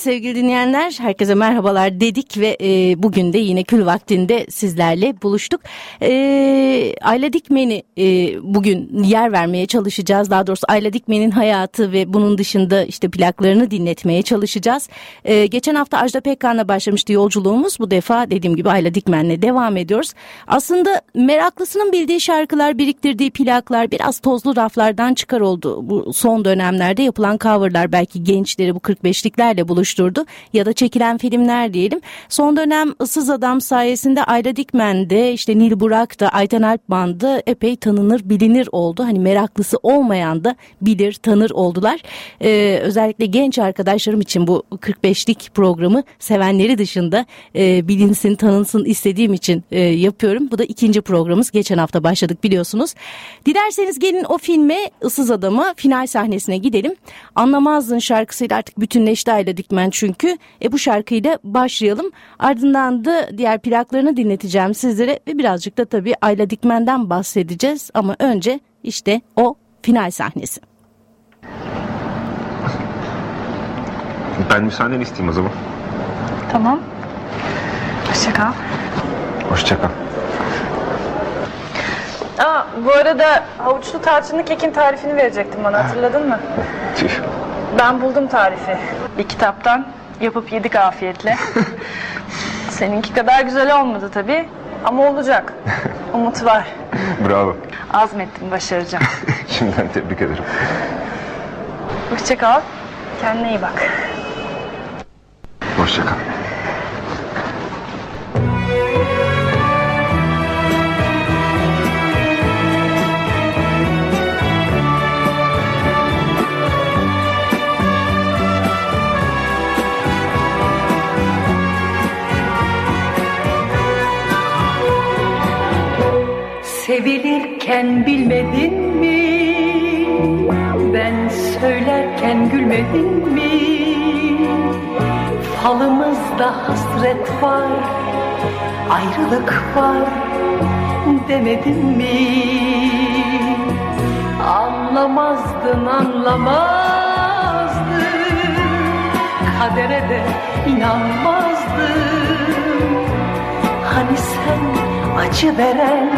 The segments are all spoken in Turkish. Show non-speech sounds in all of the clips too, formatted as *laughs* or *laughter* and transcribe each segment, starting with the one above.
Evet sevgili dinleyenler herkese merhabalar dedik ve e, bugün de yine kül vaktinde sizlerle buluştuk. E, Ayla Dikmen'i e, bugün yer vermeye çalışacağız. Daha doğrusu Ayla Dikmen'in hayatı ve bunun dışında işte plaklarını dinletmeye çalışacağız. E, geçen hafta Ajda Pekkan'la başlamıştı yolculuğumuz. Bu defa dediğim gibi Ayla Dikmen'le devam ediyoruz. Aslında meraklısının bildiği şarkılar, biriktirdiği plaklar biraz tozlu raflardan çıkar oldu. Bu son dönemlerde yapılan coverlar belki gençleri bu 45'liklerle buluşturdu ya da çekilen filmler diyelim. Son dönem Issız Adam sayesinde Ayla Dikmen de işte Nil Burak da Ayten Alpman da epey tanınır bilinir oldu. Hani meraklısı olmayan da bilir tanır oldular. Ee, özellikle genç arkadaşlarım için bu 45'lik programı sevenleri dışında e, bilinsin tanınsın istediğim için e, yapıyorum. Bu da ikinci programımız. Geçen hafta başladık biliyorsunuz. Dilerseniz gelin o filme Issız Adam'a final sahnesine gidelim. Anlamazdın şarkısıyla artık bütünleşti Ayla Dikmen çünkü. E bu şarkıyla başlayalım. Ardından da diğer plaklarını dinleteceğim sizlere ve birazcık da tabii Ayla Dikmen'den bahsedeceğiz. Ama önce işte o final sahnesi. Ben müsaadeni isteyeyim o zaman. Tamam. Hoşça kal. Hoşça kal. Aa, bu arada havuçlu tarçınlı kekin tarifini verecektim bana hatırladın mı? Tüh. Ben buldum tarifi. Bir kitaptan yapıp yedik afiyetle. *laughs* Seninki kadar güzel olmadı tabii ama olacak. *laughs* Umut var. Bravo. Azmettim başaracağım. *laughs* Şimdiden tebrik ederim. Hoşça kal. Kendine iyi bak. Hoşça kal. Sevilirken bilmedin mi? Ben söylerken gülmedin mi? Falımızda hasret var, ayrılık var demedin mi? Anlamazdın anlamazdın Kadere de inanmazdın Hani sen acı veren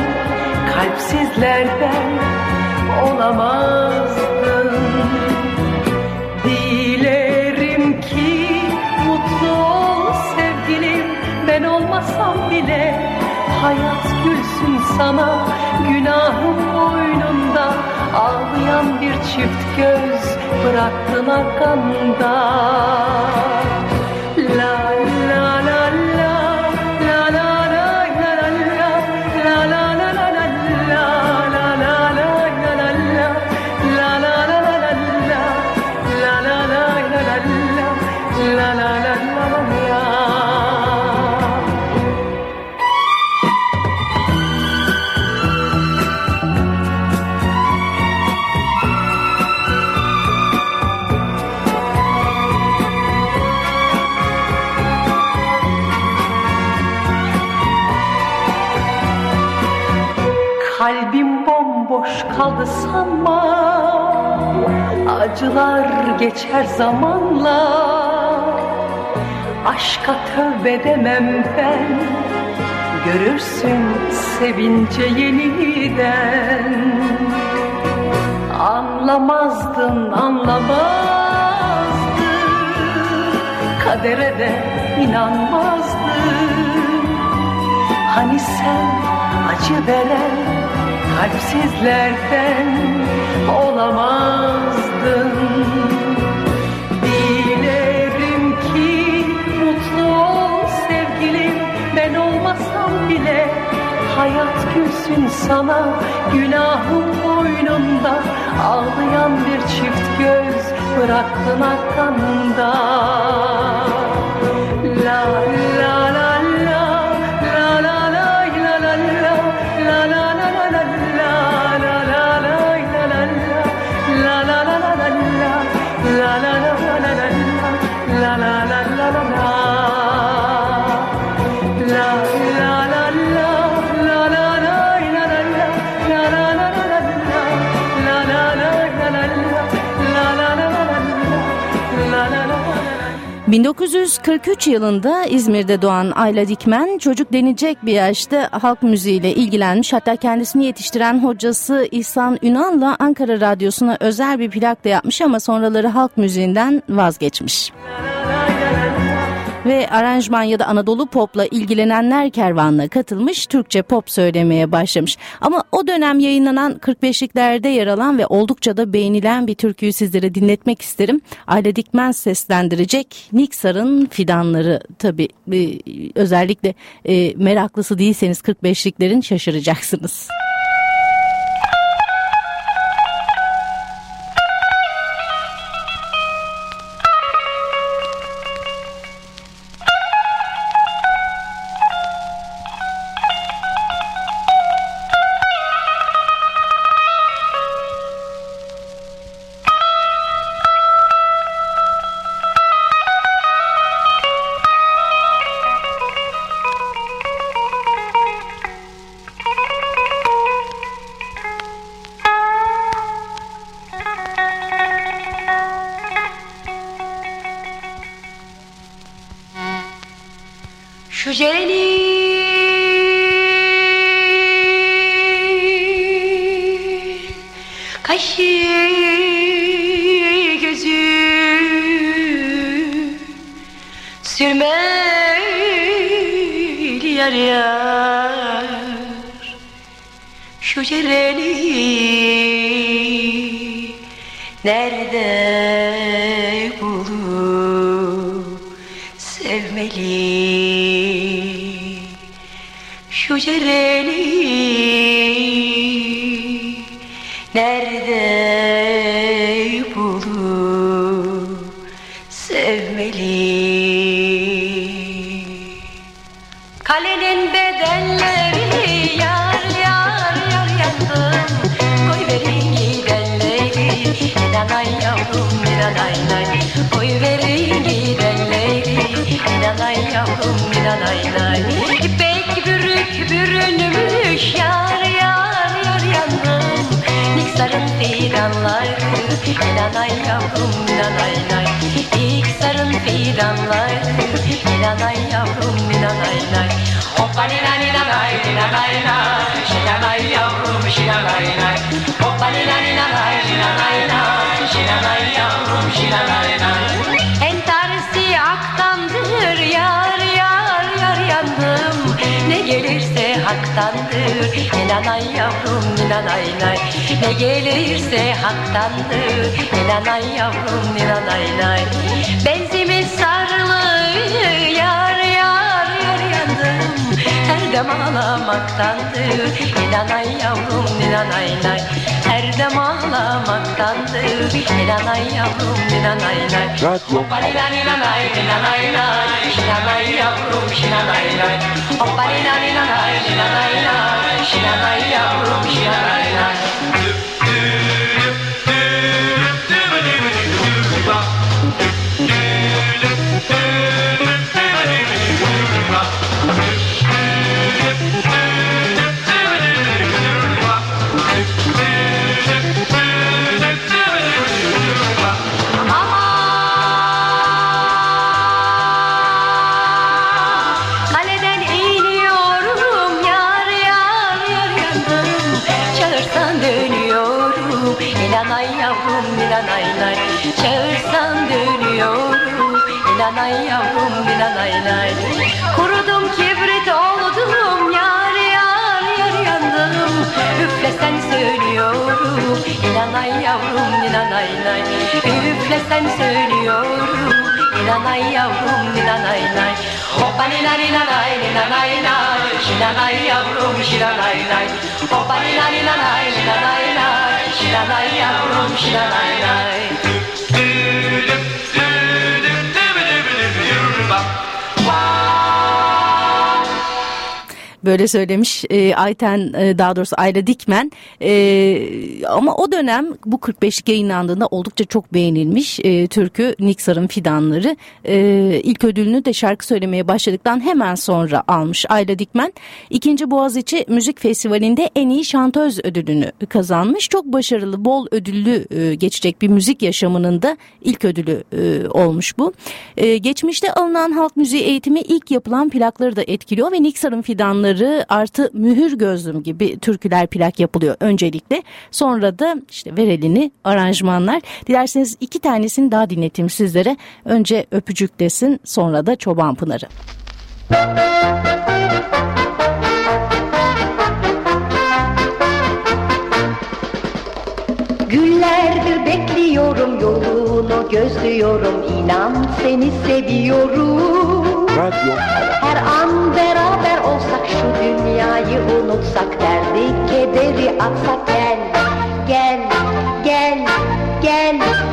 kalpsizlerden olamazdın. Dilerim ki mutlu ol sevgilim. Ben olmasam bile Hayat gülsün sana. Günahım boynunda Ağlayan bir çift göz bıraktın arkanda La Acılar geçer zamanla. Aşka tövbe demem ben. Görürsün sevince yeniden. Anlamazdın anlamazdın. Kadere de inanmazdın. Hani sen acı veren kalpsizlerden Dilerim ki mutlu ol sevgilim. Ben olmasam bile Hayat gülsün sana. Günahım boynunda Ağlayan bir çift göz bıraktın arkanda La la la 1943 yılında İzmir'de doğan Ayla Dikmen çocuk denecek bir yaşta halk müziğiyle ilgilenmiş. Hatta kendisini yetiştiren hocası İhsan Ünal'la Ankara Radyosu'na özel bir plak da yapmış ama sonraları halk müziğinden vazgeçmiş ve aranjman ya da Anadolu popla ilgilenenler kervanına katılmış Türkçe pop söylemeye başlamış. Ama o dönem yayınlanan 45'liklerde yer alan ve oldukça da beğenilen bir türküyü sizlere dinletmek isterim. Aile Dikmen seslendirecek Niksar'ın fidanları tabi özellikle e, meraklısı değilseniz 45'liklerin şaşıracaksınız. Sevmeli. Şu cereli İlanay yavrum inanay nay İlk sarın fidanlar İlanay yavrum inanay nay Hoppa nina nina nay nina nay nay Şinanay yavrum şinanay nay Hoppa nina nina nay nina nay nay Şinanay yavrum şinanay nay gelirse haktandır. İnanay yavrum inanay nay. Ne gelirse haktandır. İnanay yavrum inanay nay. Benzimi sarılı yar yar yar yandım. Her dem ağlamaktandır İnanay yavrum inanay nay Her dem ağlamaktandır İnanay yavrum inanay nay Radyo. Hoppa nina nina nay nina nay nay Şinanay yavrum şinanay nay Hoppa nina nina nay nina nay nay Şinanay yavrum şinanay nay Kaleden Üflesen söylüyorum İnanay yavrum inanay nay Hoppa nina nina nay nina nay nay Şinanay yavrum şinanay nay Hoppa nina nina nay nina nay nay Şinanay yavrum şinanay nay böyle söylemiş e, Ayten e, daha doğrusu Ayla Dikmen. E, ama o dönem bu 45'lik yayınlandığında oldukça çok beğenilmiş e, türkü Niksar'ın Fidanları. E, ilk ödülünü de şarkı söylemeye başladıktan hemen sonra almış Ayla Dikmen. İkinci Boğaziçi Müzik Festivali'nde en iyi şantöz ödülünü kazanmış. Çok başarılı, bol ödüllü e, geçecek bir müzik yaşamının da ilk ödülü e, olmuş bu. E, geçmişte alınan halk müziği eğitimi ilk yapılan plakları da etkiliyor ve Niksar'ın fidanları artı mühür gözlüm gibi türküler plak yapılıyor öncelikle. Sonra da işte verelini aranjmanlar. Dilerseniz iki tanesini daha dinleteyim sizlere. Önce Öpücük desin sonra da Çoban Pınarı. Günlerdir bekliyorum yolunu gözlüyorum inan seni seviyorum Radyo. Her an beraber olsak şu dünyayı unutsak derdi kederi atsak gel gel gel gel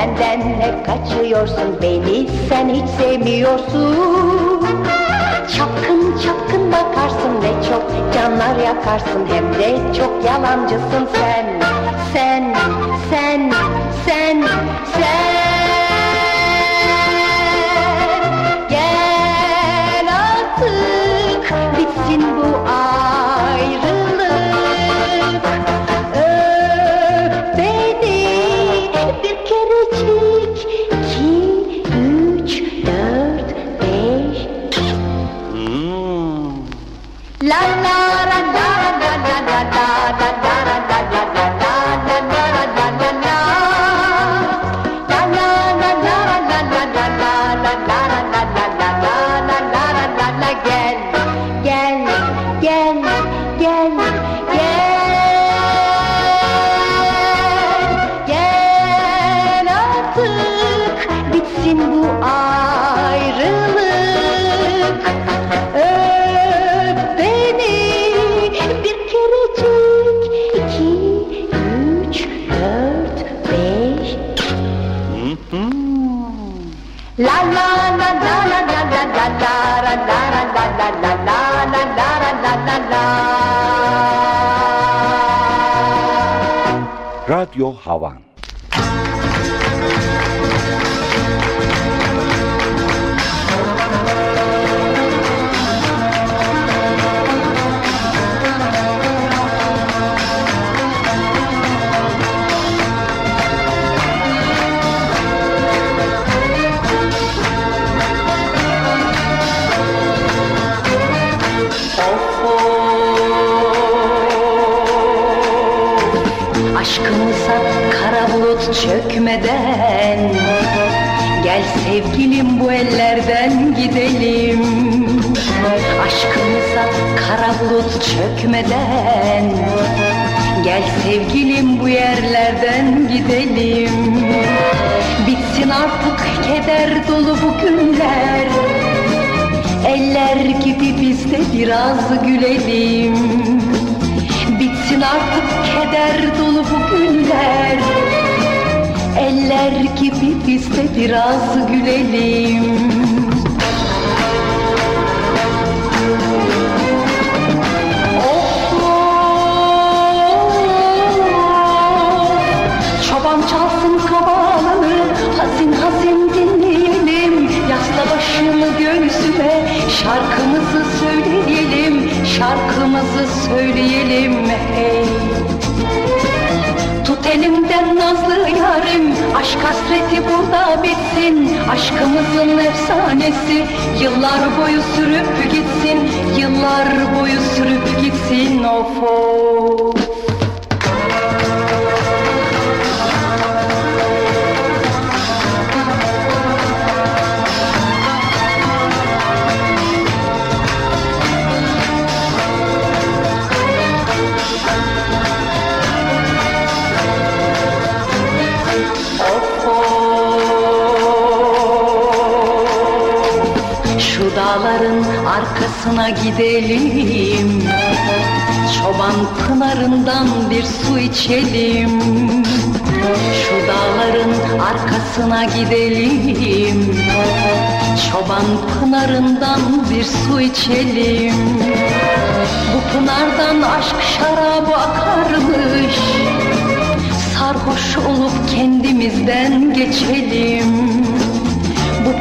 benden hep kaçıyorsun Beni? Sen hiç sevmiyorsun. Çapkın çapkın bakarsın ne çok canlar yakarsın. Hem de çok yalancısın sen. Sen, sen, sen, sen. Gel Radyo Havan çökmeden. Gel sevgilim bu yerlerden gidelim. Bitsin artık keder dolu bu günler. Eller gibi biz de biraz gülelim. Bitsin artık keder dolu bu günler. Eller gibi biz de biraz gülelim hasreti burada bitsin Aşkımızın efsanesi. Yıllar boyu sürüp gitsin Yıllar boyu sürüp gitsin Of of arkasına gidelim. Çoban pınarından bir su içelim. Şu dağların arkasına gidelim. Çoban pınarından bir su içelim. Bu pınardan aşk şarabı akarmış. Sarhoş olup kendimizden geçelim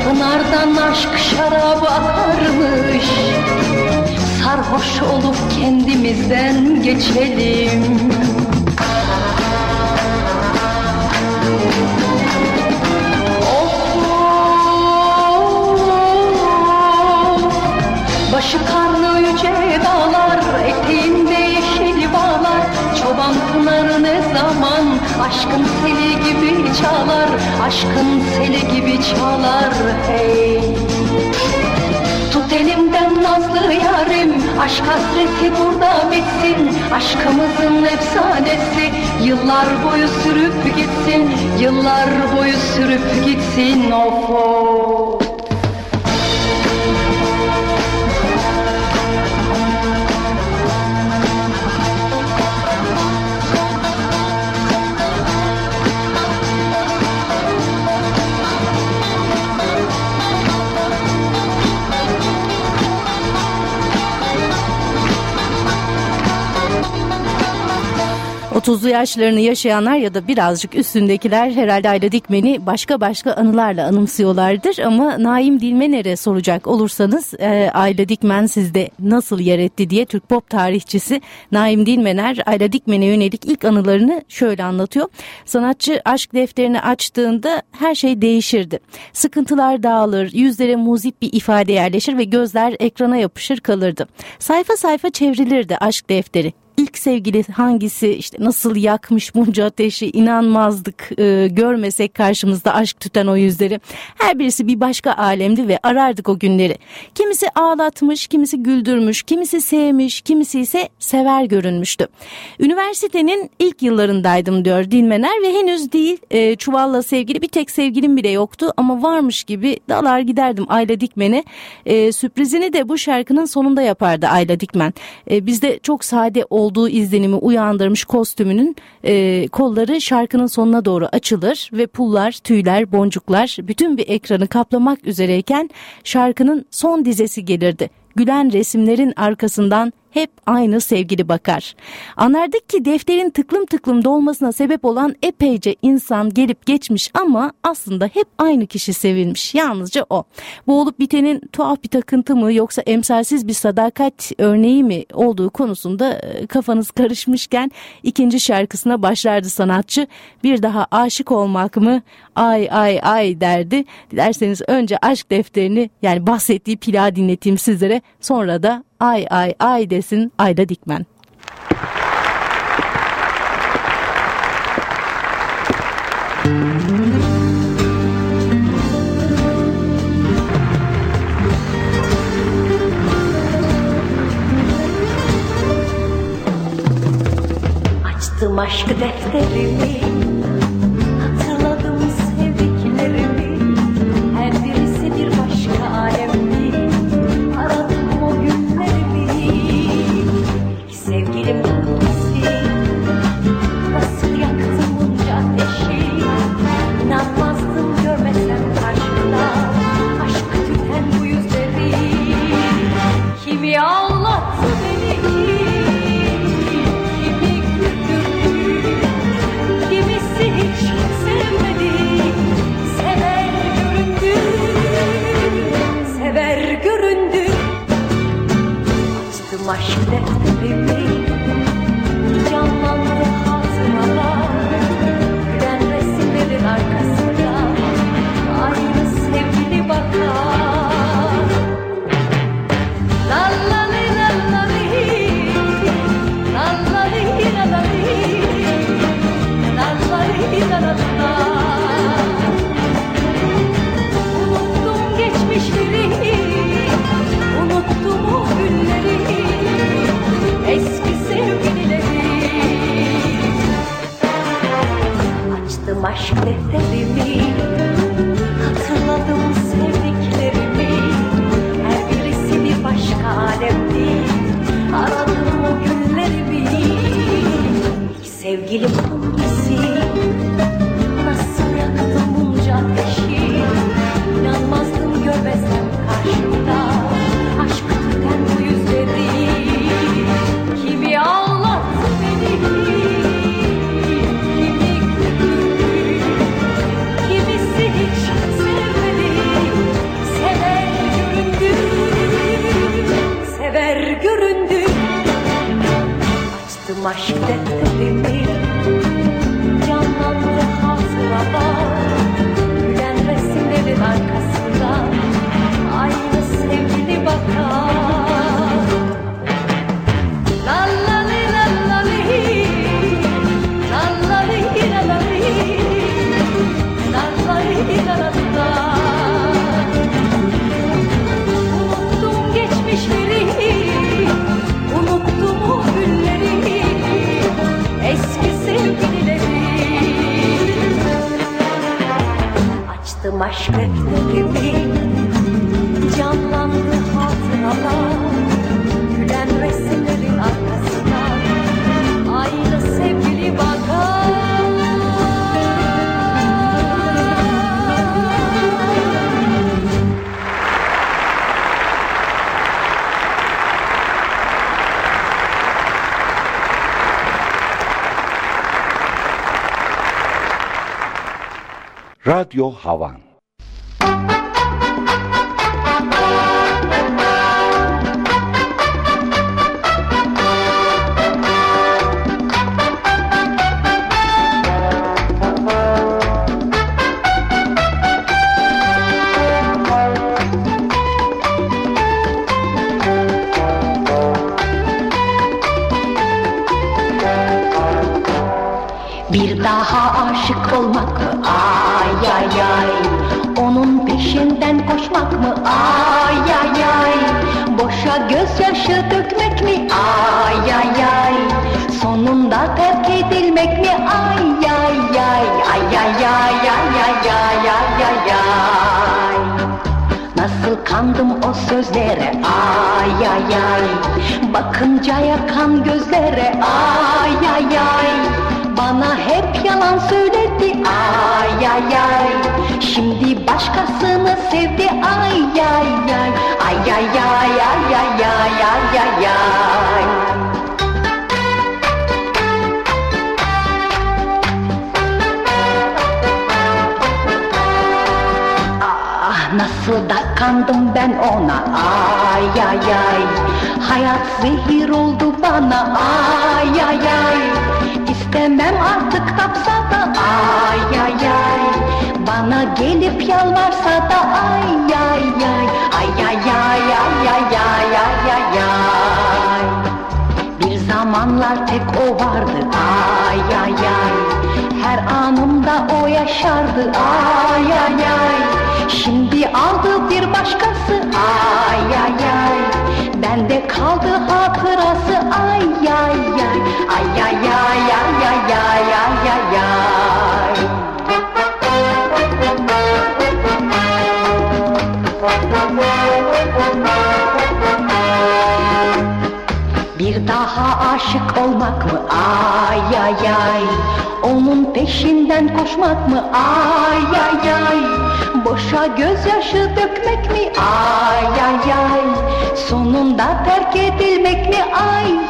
pınardan aşk şarabı akarmış. Sarhoş olup kendimizden geçelim. Başı karlı yüce dağlar, eteğinde yeşil bağlar. Çoban pınarı ne zaman aşkın seli gibi çalar Aşkın seli gibi çalar hey. Tut elimden nazlı yarim Aşk hasreti burada bitsin. Aşkımızın efsanesi Yıllar boyu sürüp gitsin Yıllar boyu sürüp gitsin Of of 30'lu yaşlarını yaşayanlar ya da birazcık üstündekiler herhalde Ayla Dikmen'i başka başka anılarla anımsıyorlardır. Ama Naim Dilmener'e soracak olursanız e, Ayla Dikmen sizde nasıl yer etti diye Türk pop tarihçisi Naim Dilmener Ayla Dikmen'e yönelik ilk anılarını şöyle anlatıyor. Sanatçı aşk defterini açtığında her şey değişirdi. Sıkıntılar dağılır, yüzlere muzip bir ifade yerleşir ve gözler ekrana yapışır kalırdı. Sayfa sayfa çevrilirdi aşk defteri ilk sevgili hangisi işte nasıl yakmış bunca ateşi inanmazdık e, görmesek karşımızda aşk tüten o yüzleri. Her birisi bir başka alemdi ve arardık o günleri. Kimisi ağlatmış, kimisi güldürmüş, kimisi sevmiş, kimisi ise sever görünmüştü. Üniversitenin ilk yıllarındaydım diyor Dilmener ve henüz değil e, çuvalla sevgili bir tek sevgilim bile yoktu ama varmış gibi dalar giderdim Ayla Dikmen'e. E, sürprizini de bu şarkının sonunda yapardı Ayla Dikmen. E, bizde çok sade olduğu izlenimi uyandırmış kostümünün e, kolları şarkının sonuna doğru açılır ve pullar, tüyler, boncuklar bütün bir ekranı kaplamak üzereyken şarkının son dizesi gelirdi. Gülen resimlerin arkasından hep aynı sevgili bakar. Anlardık ki defterin tıklım tıklım dolmasına sebep olan epeyce insan gelip geçmiş ama aslında hep aynı kişi sevilmiş. Yalnızca o. Bu olup bitenin tuhaf bir takıntı mı yoksa emsalsiz bir sadakat örneği mi olduğu konusunda e, kafanız karışmışken ikinci şarkısına başlardı sanatçı. Bir daha aşık olmak mı? Ay ay ay derdi. Dilerseniz önce aşk defterini yani bahsettiği plağı dinleteyim sizlere. Sonra da ay ay ay desin Ayda Dikmen. Açtım aşk defterimi Açtım Açtım aşk defterimi Canlandı hatıralar your Havan. O sözlere ay ay ay Bakınca yakan gözlere ay ay ay Bana hep yalan söyledi ay ay ay Şimdi başkasını sevdi ay ay ay Ay ay ay ay ay ay ay ay nasıl da kandım ben ona. Ay ay ay. Hayat zehir oldu bana. Ay ay ay. İstemem artık tapsa da ay ay ay. Bana gelip yalvarsa da. Ay ay ay. Ay ay ay ay ay ay ay ay ay. Bir zamanlar tek o vardı. Ay ay ay. Her anımda o yaşardı. Ay ay ay Şimdi aldı bir başkası ay ay ay Bende kaldı hatırası ay ay ay Ay ay ay ay ay ay ay ay ay Bir daha aşık olmak mı? Ay ay ay. Onun peşinden koşmak mı? Ay ay ay. Boşa gözyaşı dökmek mi? Ay ay ay. Sonunda terk edilmek mi? Ay.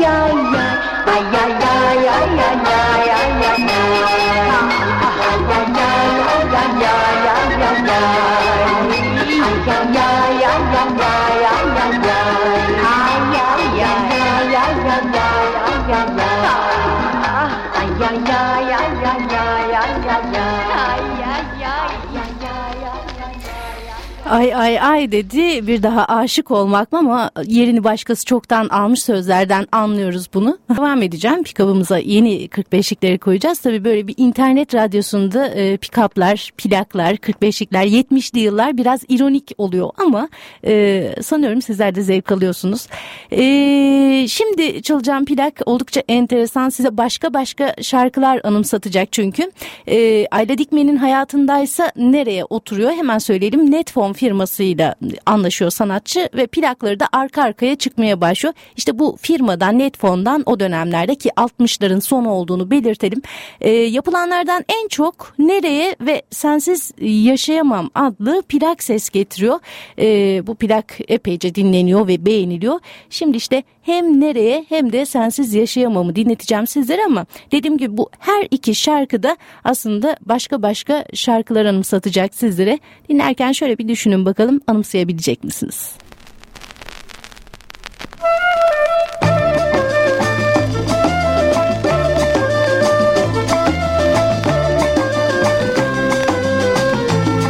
Ay ay ay dedi bir daha aşık olmak mı ama yerini başkası çoktan almış sözlerden anlıyoruz bunu. *laughs* Devam edeceğim pikabımıza yeni 45'likleri koyacağız. Tabii böyle bir internet radyosunda e, pikaplar, plaklar, 45'likler 70'li yıllar biraz ironik oluyor ama e, sanıyorum sizler de zevk alıyorsunuz. E, şimdi çalacağım plak oldukça enteresan size başka başka şarkılar anımsatacak çünkü. E, Ayla Dikmen'in hayatındaysa nereye oturuyor hemen söyleyelim. Netfon firmasıyla anlaşıyor sanatçı ve plakları da arka arkaya çıkmaya başlıyor. İşte bu firmadan Netfon'dan o dönemlerde ki 60'ların sonu olduğunu belirtelim. E, yapılanlardan en çok Nereye ve Sensiz Yaşayamam adlı plak ses getiriyor. E, bu plak epeyce dinleniyor ve beğeniliyor. Şimdi işte hem Nereye hem de Sensiz Yaşayamam'ı dinleteceğim sizlere ama dediğim gibi bu her iki şarkıda aslında başka başka şarkılar anımsatacak sizlere. Dinlerken şöyle bir düşünün bakalım anımsayabilecek misiniz?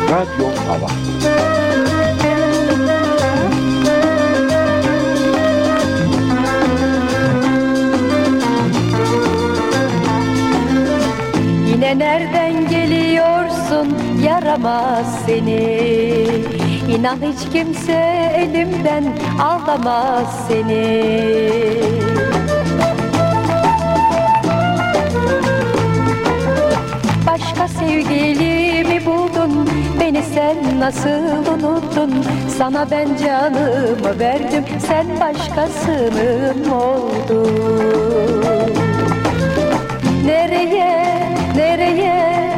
Radyo Hava Yine nereden yaramaz seni. İnan hiç kimse elimden alamaz seni. Başka sevgilimi buldun Beni sen nasıl unuttun? Sana ben canımı verdim Sen başkasının oldun? Nereye, nereye,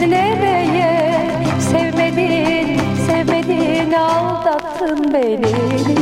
bensiz nereye Sevmedin, sevmedin, aldattın beni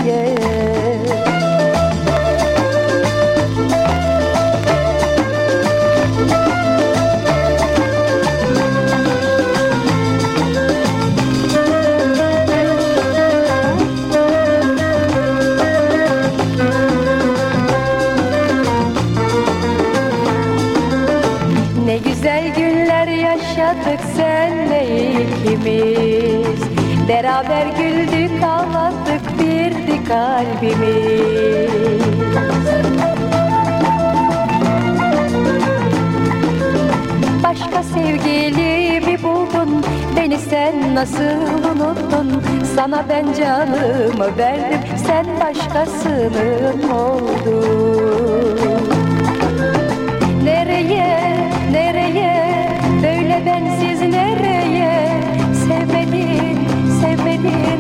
Beraber güldük ağladık birdi kalbimiz. Başka sevgilimi buldun Beni sen nasıl unuttun? Sana ben canımı verdim Sen başkasının oldun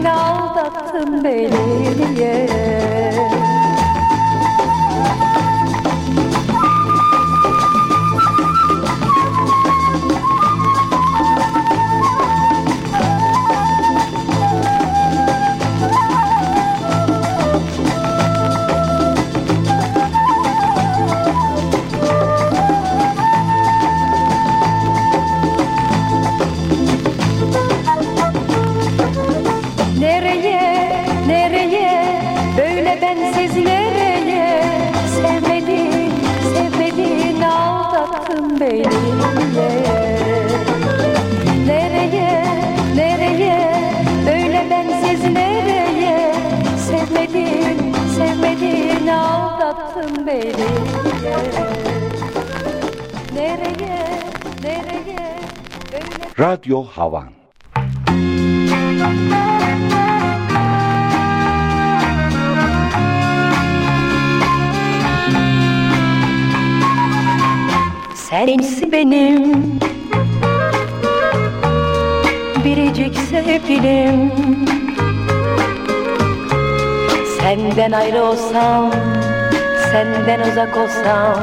aldattın beni niye beni Nereye, nereye, böyle Radyo Havan. Sensi benim. Biricik sevgilim Senden ayrı olsam Senden uzak olsam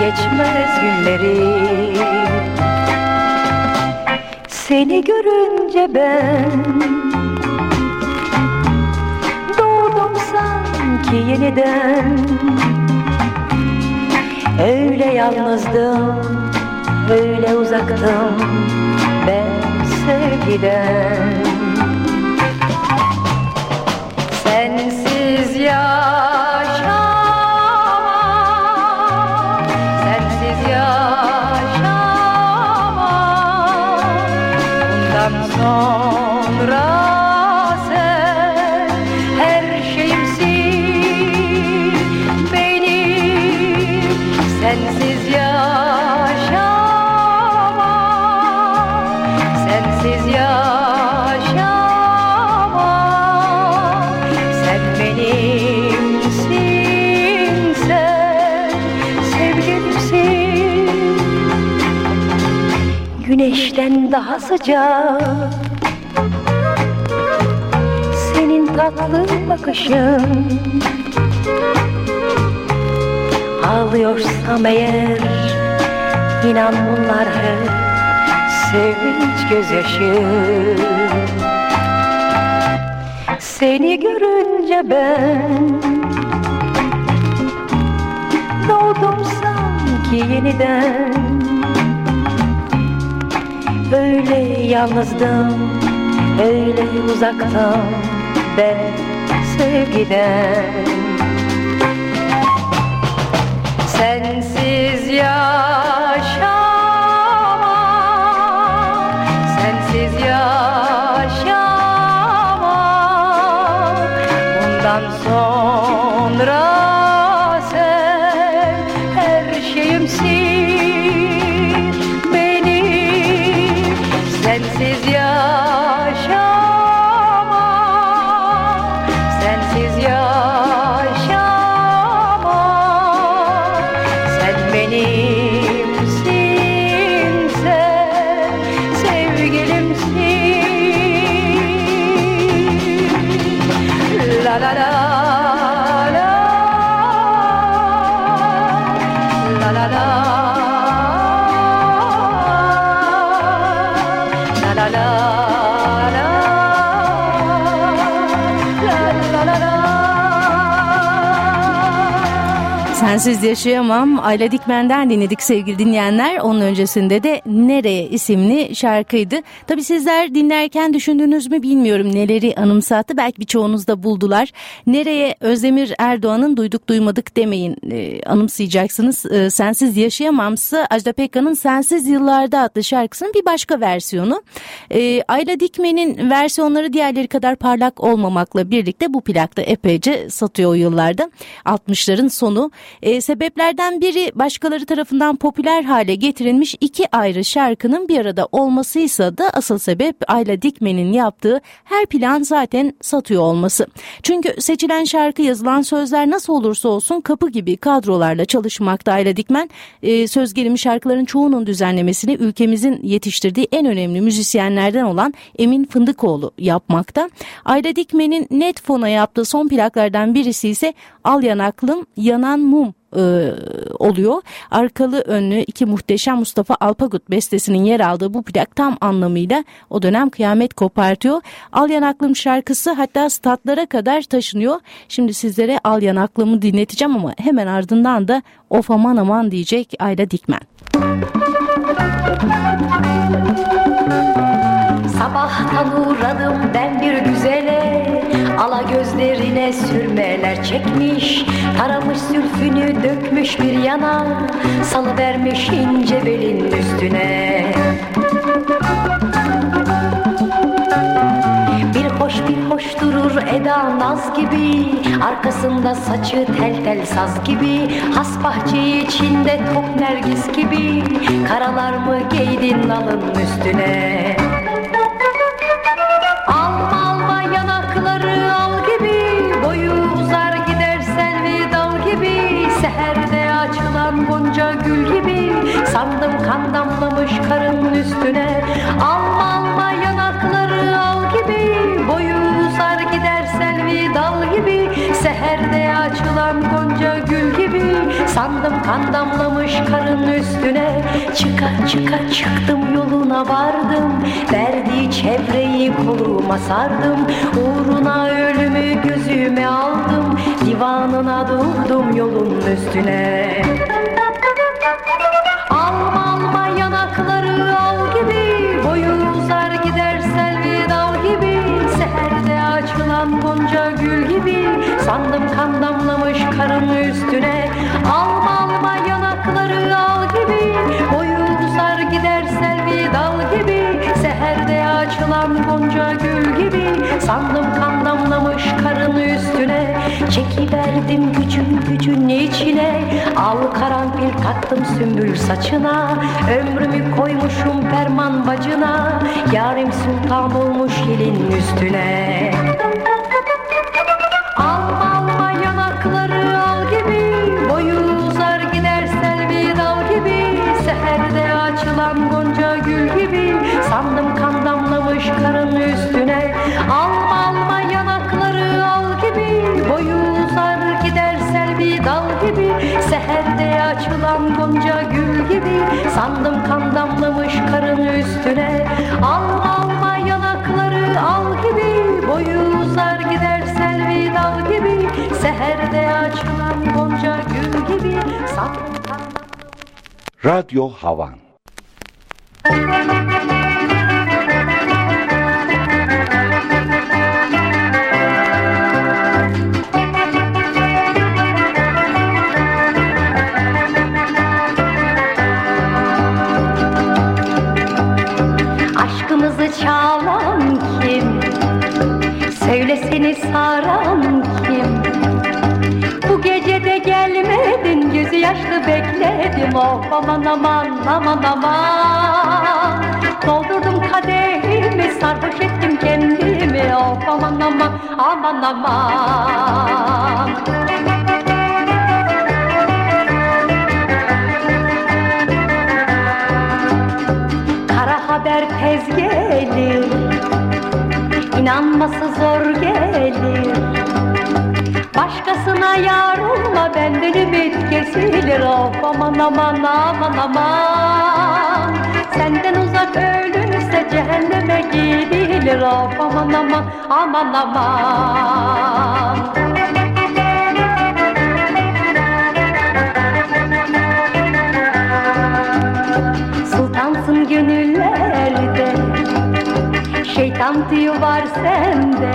Geçmez günlerim Seni görünce ben Doğdum sanki yeniden. Öyle yalnızdım, öyle uzaktım ben sevgiden Sıcak tatlı bakışın Ağlıyorsam eğer inan bunlar hep sevinç gözyaşı. Seni görünce ben Doğdum sanki yeniden Öyle yalnızdım, öyle uzaktan ben sevgiden. Sensiz yaşamam, Sensiz yaşayamam. Ayla Dikmen'den dinledik sevgili dinleyenler. Onun öncesinde de Nereye isimli şarkıydı. Tabi sizler dinlerken düşündünüz mü bilmiyorum neleri anımsattı. Belki birçoğunuz da buldular. Nereye Özdemir Erdoğan'ın duyduk duymadık demeyin e, anımsayacaksınız. E, Sensiz yaşayamamsa Ajda Pekkan'ın Sensiz Yıllarda adlı şarkısının bir başka versiyonu. E, Ayla Dikmen'in versiyonları diğerleri kadar parlak olmamakla birlikte bu plakta epeyce satıyor o yıllarda. 60'ların sonu. E, sebeplerden biri başkaları tarafından popüler hale getirilmiş iki ayrı şarkının bir arada olmasıysa da asıl sebep Ayla Dikmen'in yaptığı her plan zaten satıyor olması. Çünkü seçilen şarkı yazılan sözler nasıl olursa olsun kapı gibi kadrolarla çalışmakta Ayla Dikmen. E, söz gelimi şarkıların çoğunun düzenlemesini ülkemizin yetiştirdiği en önemli müzisyenlerden olan Emin Fındıkoğlu yapmakta. Ayla Dikmen'in net fona yaptığı son plaklardan birisi ise Al Yanaklım Yanan Mum e, oluyor. Arkalı önlü iki muhteşem Mustafa Alpagut bestesinin yer aldığı bu plak tam anlamıyla o dönem kıyamet kopartıyor. Al Yanaklım şarkısı hatta statlara kadar taşınıyor. Şimdi sizlere Al Yanaklım'ı dinleteceğim ama hemen ardından da Of aman aman diyecek Ayla Dikmen. Sabahtan uğradım ben bir güzele Ala gözlerine sürmeler çekmiş Taramış zülfünü dökmüş bir yana Salıvermiş ince belin üstüne. Bir hoş bir hoş durur Eda naz gibi Arkasında saçı tel tel saz gibi Has bahçe içinde top nergis gibi Karalar mı giydin alın üstüne damlamış karın üstüne. Alma alma yanakları al gibi Boyu uzar gider selvi dal gibi. Seherde açılan gonca gül gibi Sandım kan damlamış karın üstüne. Çıka çıka çıktım yoluna vardım. Verdiği çevreyi koluma sardım. Uğruna ölümü gözüme aldım. Divanına durdum yolun üstüne Çekiverdim gücün gücün içine Al karanfil taktım sümbül saçına. Ömrümü koymuşum ferman bacına. Yarim sultan olmuş yelin üstüne karın üstüne Alma yanakları al gibi. Boyu uzar gider selvi dal gibi. Seherde açılan gonca gül gibi. Kan Radyo Havan. Aşkımızı Oh aman aman aman aman Doldurdum kadehimi Sarhoş ettim kendimi. Oh aman aman aman aman. Haber tez gelir İnanması zor gelir Başkasına yar olma benden ümit kesilir Of aman aman aman aman. Senden uzak ölürse cehenneme gidilir Of aman aman aman aman. Sultansın gönüllerde Şeytan tüyü var sende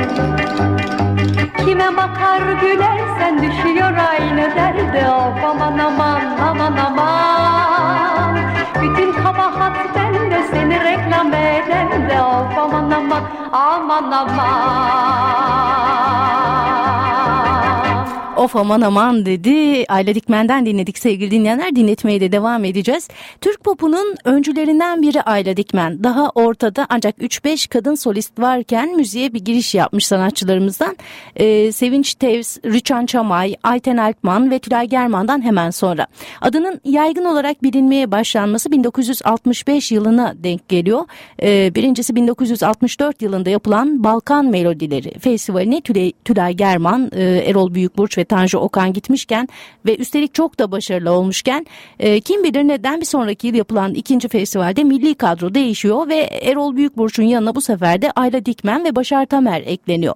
Kime bakar gülersen düşüyor aynı derde. Of aman aman aman aman. Bütün kabahat bende seni reklam eden de. Of aman aman aman aman Of aman aman dedi. Ayla Dikmen'den dinledik sevgili dinleyenler. Dinletmeye de devam edeceğiz. Türk popunun öncülerinden biri Ayla Dikmen. Daha ortada ancak 3-5 kadın solist varken müziğe bir giriş yapmış sanatçılarımızdan. Ee, Sevinç Tevz, Rüçhan Çamay, Ayten Alpman ve Tülay German'dan hemen sonra. Adının yaygın olarak bilinmeye başlanması 1965 yılına denk geliyor. Ee, birincisi 1964 yılında yapılan Balkan Melodileri Festivali'ne Tülay, Tülay German, e, Erol Büyükburç ve Tanju Okan gitmişken ve üstelik çok da başarılı olmuşken e, kim bilir neden bir sonraki yıl yapılan ikinci festivalde milli kadro değişiyor ve Erol Büyükburç'un yanına bu sefer de Ayla Dikmen ve Başar Tamer ekleniyor.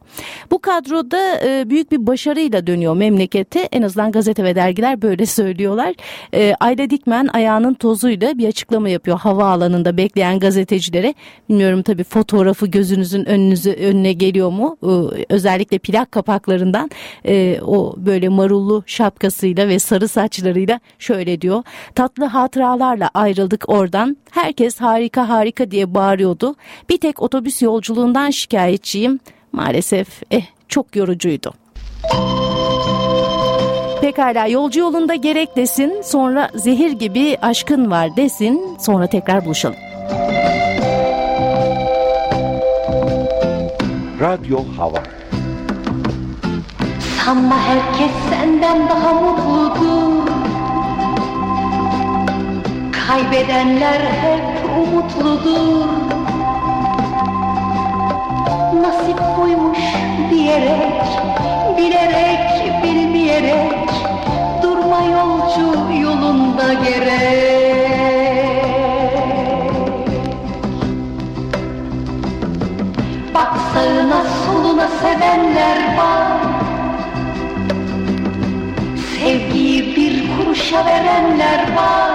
Bu kadroda e, büyük bir başarıyla dönüyor memlekete en azından gazete ve dergiler böyle *laughs* söylüyorlar. E, Ayla Dikmen ayağının tozuyla bir açıklama yapıyor havaalanında bekleyen gazetecilere. Bilmiyorum tabii fotoğrafı gözünüzün önünüzü önüne geliyor mu? E, özellikle plak kapaklarından e, o böyle marullu şapkasıyla ve sarı saçlarıyla şöyle diyor. Tatlı hatıralarla ayrıldık oradan. Herkes harika harika diye bağırıyordu. Bir tek otobüs yolculuğundan şikayetçiyim. Maalesef eh çok yorucuydu. Pekala yolcu yolunda gerek desin sonra zehir gibi aşkın var desin sonra tekrar buluşalım. Radyo Havan Sanma herkes senden daha mutludur. Kaybedenler hep umutludur. Nasip buymuş diyerek Bilerek bilmeyerek Durma yolcu yolunda gerek. Bak sağına soluna sevenler var kuruşa verenler var.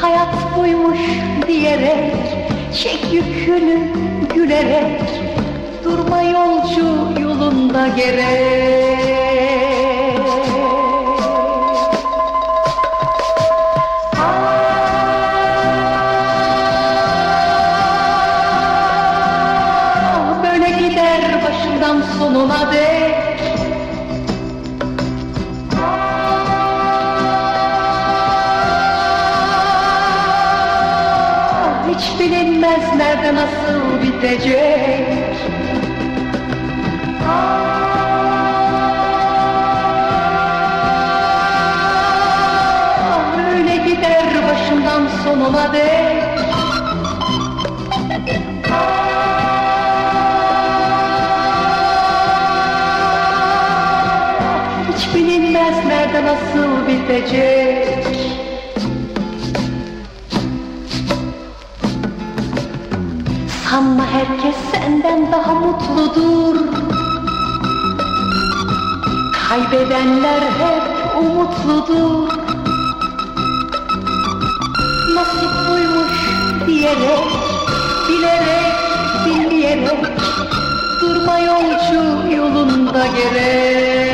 Hayat buymuş diyerek Çek yükünü gülerek Durma yolcu yolunda gerek nerede nasıl bitecek? Ah, Öyle gider başından sonuna dek Kaybeden daha mutludur. Kaybedenler hep umutludur. Nasip buymuş diyerek Bilerek, dinleyerek Durma yolcu yolunda gerek.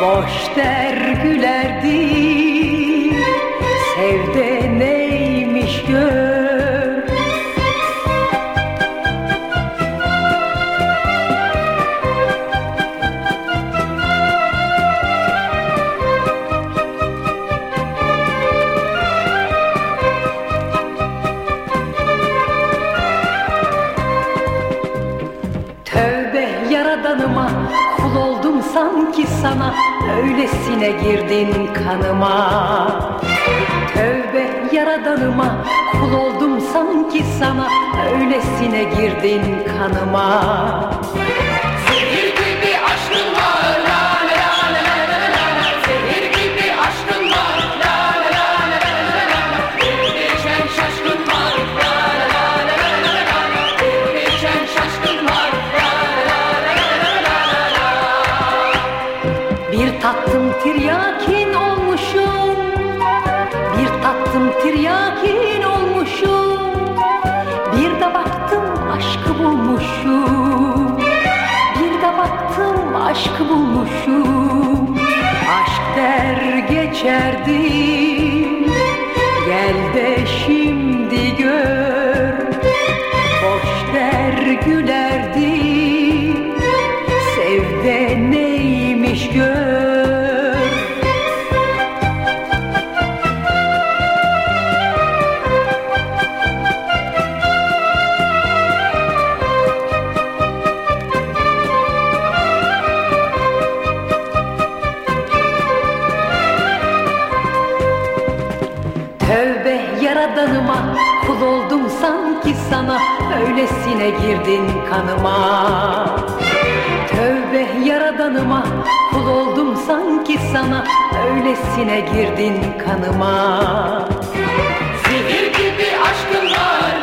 vas terkület. benim kanıma. Tövbe yaradanıma kul oldum sanki sana. Öylesine girdin kanıma. aşk bulmuşum. Aşk der geçerdi. öylesine girdin kanıma. Tövbe yaradanıma kul oldum sanki sana. Öylesine girdin kanıma. Zehir gibi aşkın var.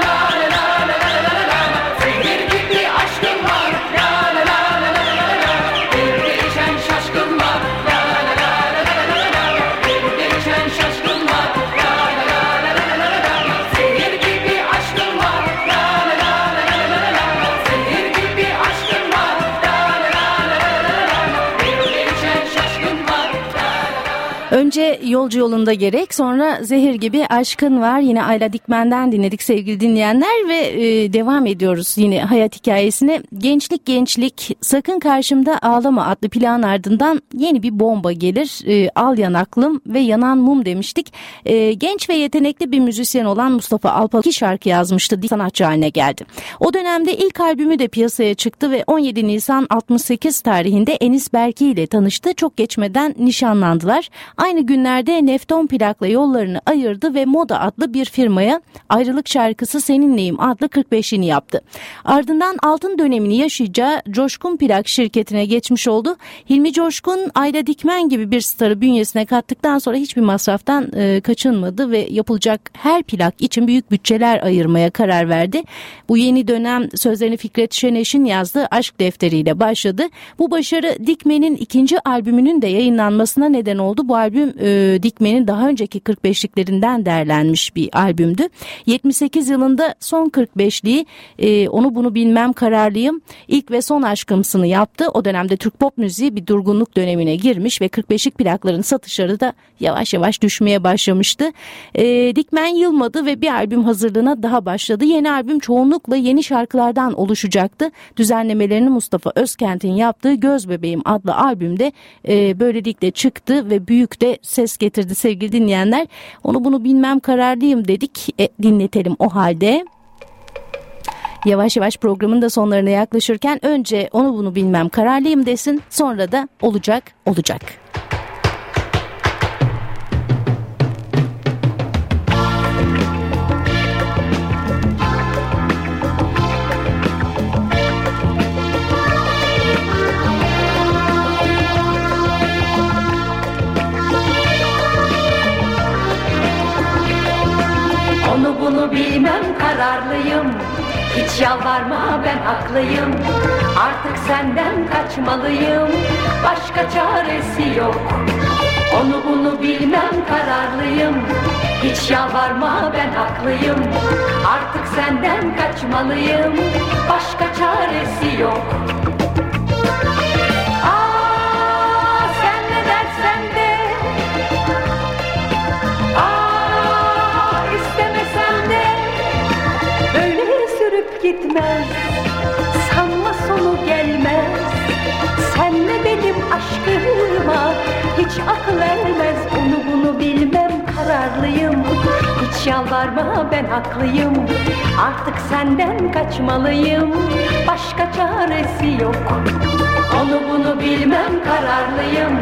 Önce Yolcu Yolunda Gerek, sonra Zehir Gibi Aşkın Var. Yine Ayla Dikmen'den dinledik sevgili dinleyenler ve e, devam ediyoruz yine hayat hikayesine. Gençlik Gençlik, Sakın Karşımda Ağlama adlı plan ardından yeni bir bomba gelir. E, Al Yanaklım ve Yanan Mum demiştik. E, genç ve yetenekli bir müzisyen olan Mustafa Alpa iki şarkı yazmıştı, sanatçı haline geldi. O dönemde ilk albümü de piyasaya çıktı ve 17 Nisan 68 tarihinde Enis Berki ile tanıştı. Çok geçmeden nişanlandılar. Aynı günlerde Nefton plakla yollarını ayırdı ve Moda adlı bir firmaya ayrılık şarkısı Seninleyim adlı 45'ini yaptı. Ardından altın dönemini yaşayacağı Coşkun Plak şirketine geçmiş oldu. Hilmi Coşkun Ayla Dikmen gibi bir starı bünyesine kattıktan sonra hiçbir masraftan e, kaçınmadı ve yapılacak her plak için büyük bütçeler ayırmaya karar verdi. Bu yeni dönem sözlerini Fikret Şeneş'in yazdığı Aşk Defteri'yle başladı. Bu başarı Dikmen'in ikinci albümünün de yayınlanmasına neden oldu. Bu albüm e, Dikmen'in daha önceki 45'liklerinden derlenmiş bir albümdü. 78 yılında son 45'liği e, onu bunu bilmem kararlıyım ilk ve son aşkımsını yaptı. O dönemde Türk pop müziği bir durgunluk dönemine girmiş ve 45'lik plakların satışları da yavaş yavaş düşmeye başlamıştı. E, Dikmen yılmadı ve bir albüm hazırlığına daha başladı. Yeni albüm çoğunlukla yeni şarkılardan oluşacaktı. Düzenlemelerini Mustafa Özkent'in yaptığı Göz Bebeğim adlı albümde e, böylelikle çıktı ve büyük de ses getirdi sevgili dinleyenler. Onu bunu bilmem kararlıyım dedik. E, dinletelim o halde. Yavaş yavaş programın da sonlarına yaklaşırken önce onu bunu bilmem kararlıyım desin sonra da olacak olacak. Kararlıyım. Hiç yalvarma ben haklıyım. Artık senden kaçmalıyım. Başka çaresi yok. Onu bunu bilmem kararlıyım. Hiç yalvarma ben haklıyım. Artık senden kaçmalıyım. Başka çaresi yok Hiç yalvarma ben haklıyım. Artık senden kaçmalıyım. Başka çaresi yok. Onu bunu bilmem kararlıyım.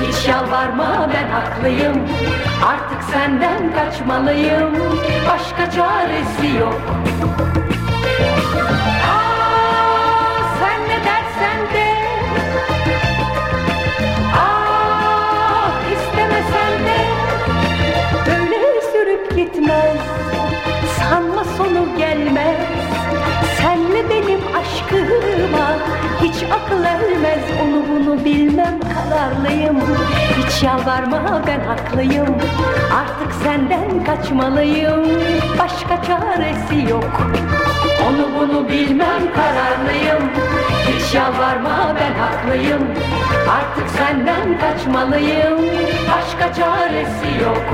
Hiç yalvarma ben haklıyım. Artık senden kaçmalıyım. Başka çaresi yok. Aa, sen ne dersen de aşkıma. Hiç akıl ermez Onu bunu bilmem kararlıyım. Hiç yalvarma ben haklıyım. Artık senden kaçmalıyım. Başka çaresi yok. Onu bunu bilmem kararlıyım. Hiç yalvarma ben haklıyım. Artık senden kaçmalıyım. Başka çaresi yok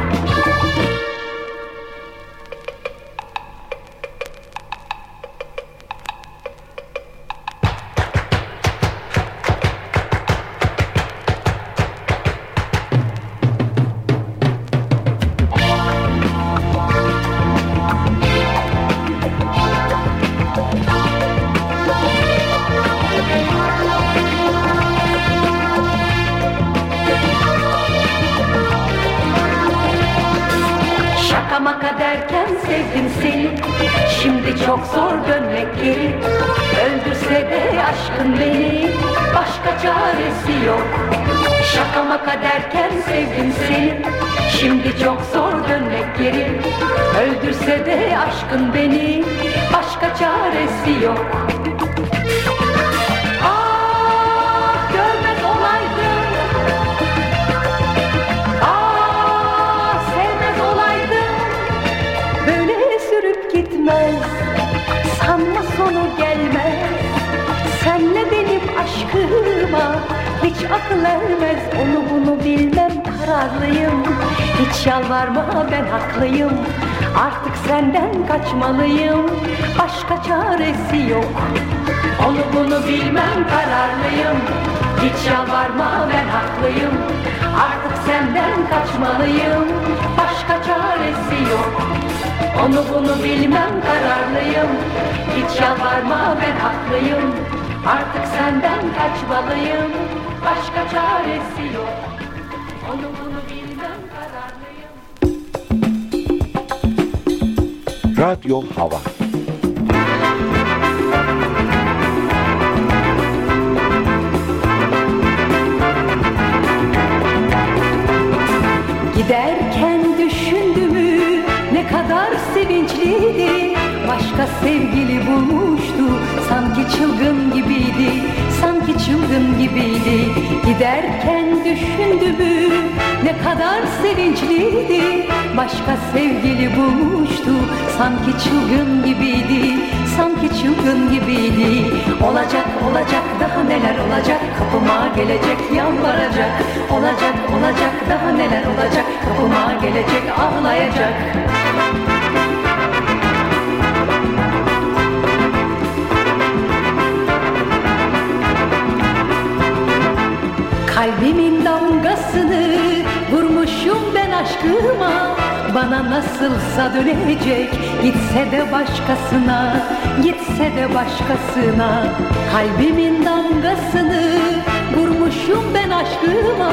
Şaka maka derken sevdim seni. Şimdi çok zor dönmek geri. Öldürse de aşkın beni. Başka çaresi yok Hiç akıl ermez Onu bunu bilmem kararlıyım. Hiç yalvarma ben haklıyım. Artık senden kaçmalıyım. Başka çaresi yok. Onu bunu bilmem kararlıyım. Hiç yalvarma ben haklıyım. Artık senden kaçmalıyım. Başka çaresi yok. Onu bunu bilmem kararlıyım. Hiç yalvarma ben haklıyım. Artık senden kaçmalıyım Başka çaresi yok. Onu bunu bilmem kararlıyım. Radyo Hava. Giderken düşündümü ne kadar sevinçliydi. Başka sevgili bulmuştu sanki çılgın gibiydi. Sanki çılgın gibiydi. Giderken düşündümü ne kadar sevinçliydi. Başka sevgili bulmuştu. Sanki çılgın gibiydi. Sanki çılgın gibiydi. Olacak olacak daha neler olacak? Kapıma gelecek yalvaracak. Olacak olacak daha neler olacak? Kapıma gelecek ağlayacak Bana nasılsa dönecek. Gitse de başkasına Gitse de başkasına. Kalbimin damgasını vurmuşum ben aşkıma.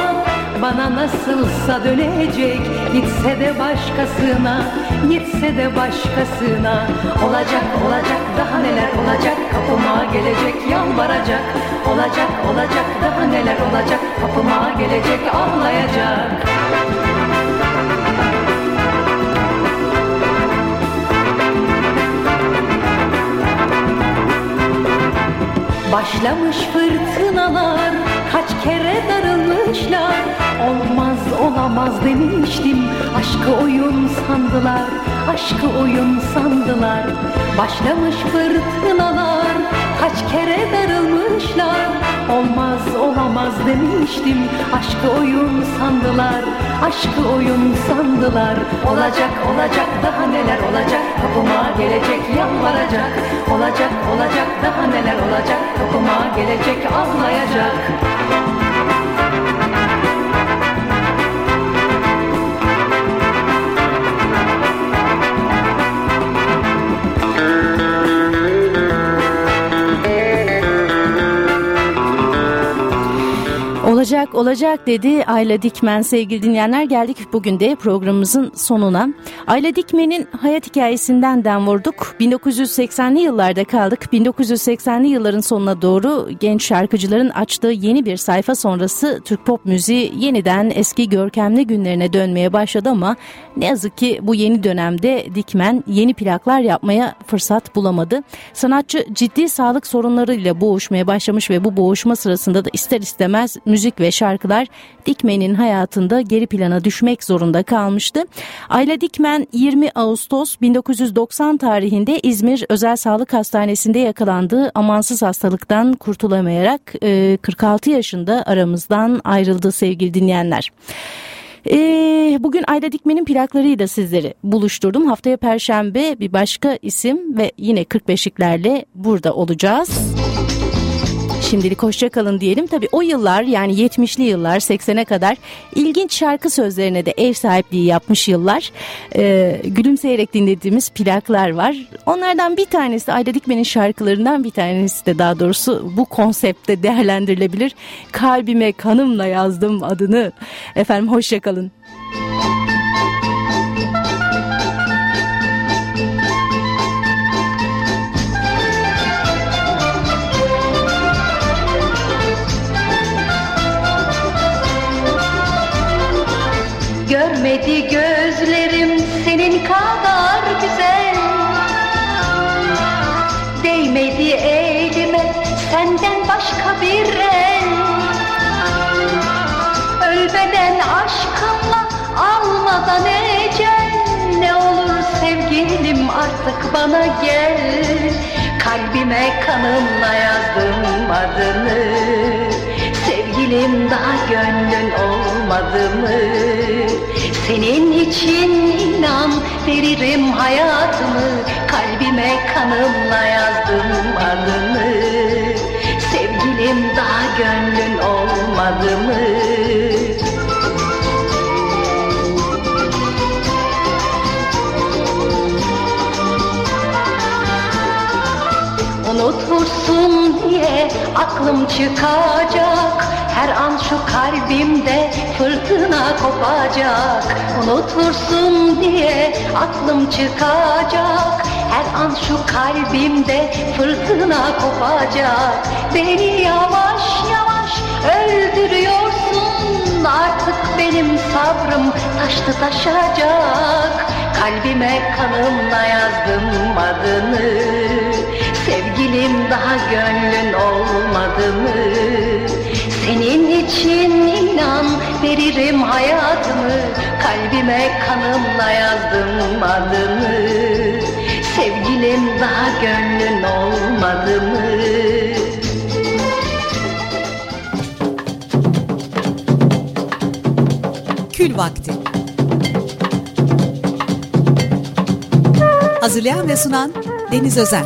Bana nasılsa dönecek. Gitse de başkasına Gitse de başkasına. Olacak olacak daha neler olacak? Kapıma gelecek yalvaracak. Olacak olacak daha neler olacak? Kapıma gelecek ağlayacak Başlamış fırtınalar kaç kere darılmışlar. Olmaz olamaz demiştim aşkı oyun sandılar Aşkı oyun sandılar. Başlamış fırtınalar kaç kere darılmışlar. Olmaz olamaz demiştim aşkı oyun sandılar Aşkı oyun sandılar. Olacak olacak daha neler olacak? Kapıma gelecek yalvaracak. Olacak olacak daha neler olacak? Kapıma gelecek ağlayacak Olacak olacak dedi Ayla Dikmen sevgili dinleyenler geldik bugün de programımızın sonuna. Ayla Dikmen'in hayat hikayesinden den vurduk. 1980'li yıllarda kaldık. 1980'li yılların sonuna doğru genç şarkıcıların açtığı yeni bir sayfa sonrası Türk pop müziği yeniden eski görkemli günlerine dönmeye başladı ama ne yazık ki bu yeni dönemde Dikmen yeni plaklar yapmaya fırsat bulamadı. Sanatçı ciddi sağlık sorunlarıyla boğuşmaya başlamış ve bu boğuşma sırasında da ister istemez müzik ve şarkılar Dikmen'in hayatında geri plana düşmek zorunda kalmıştı. Ayla Dikmen 20 Ağustos 1990 tarihinde İzmir Özel Sağlık Hastanesi'nde yakalandığı amansız hastalıktan kurtulamayarak 46 yaşında aramızdan ayrıldı sevgili dinleyenler. Ee, bugün Ayda Dikmen'in plaklarıyla sizleri buluşturdum. Haftaya Perşembe bir başka isim ve yine 45'liklerle burada olacağız. Şimdilik hoşça kalın diyelim. Tabii o yıllar yani 70'li yıllar 80'e kadar ilginç şarkı sözlerine de ev sahipliği yapmış yıllar. Ee, gülümseyerek dinlediğimiz plaklar var. Onlardan bir tanesi Ayda Dikmen'in şarkılarından bir tanesi de daha doğrusu bu konsepte değerlendirilebilir. Kalbime kanımla yazdım adını. Efendim hoşça kalın. Artık bana gel Kalbime kanımla yazdım adını Sevgilim daha gönlün olmadı mı? Senin için inan veririm hayatımı Kalbime kanımla yazdım adını Sevgilim daha gönlün olmadı mı? Unutursun diye aklım çıkacak. Her an şu kalbimde fırtına kopacak. Unutursun diye aklım çıkacak. Her an şu kalbimde fırtına kopacak. Beni yavaş yavaş öldürüyorsun. Artık benim sabrım taştı taşacak. Kalbime kanımla yazdım adını Sevgilim daha gönlün olmadı mı? Senin için inan veririm hayatımı Kalbime kanımla yazdım adını Sevgilim daha gönlün olmadı mı? Kül Vakti Hazırlayan ve sunan Deniz Özen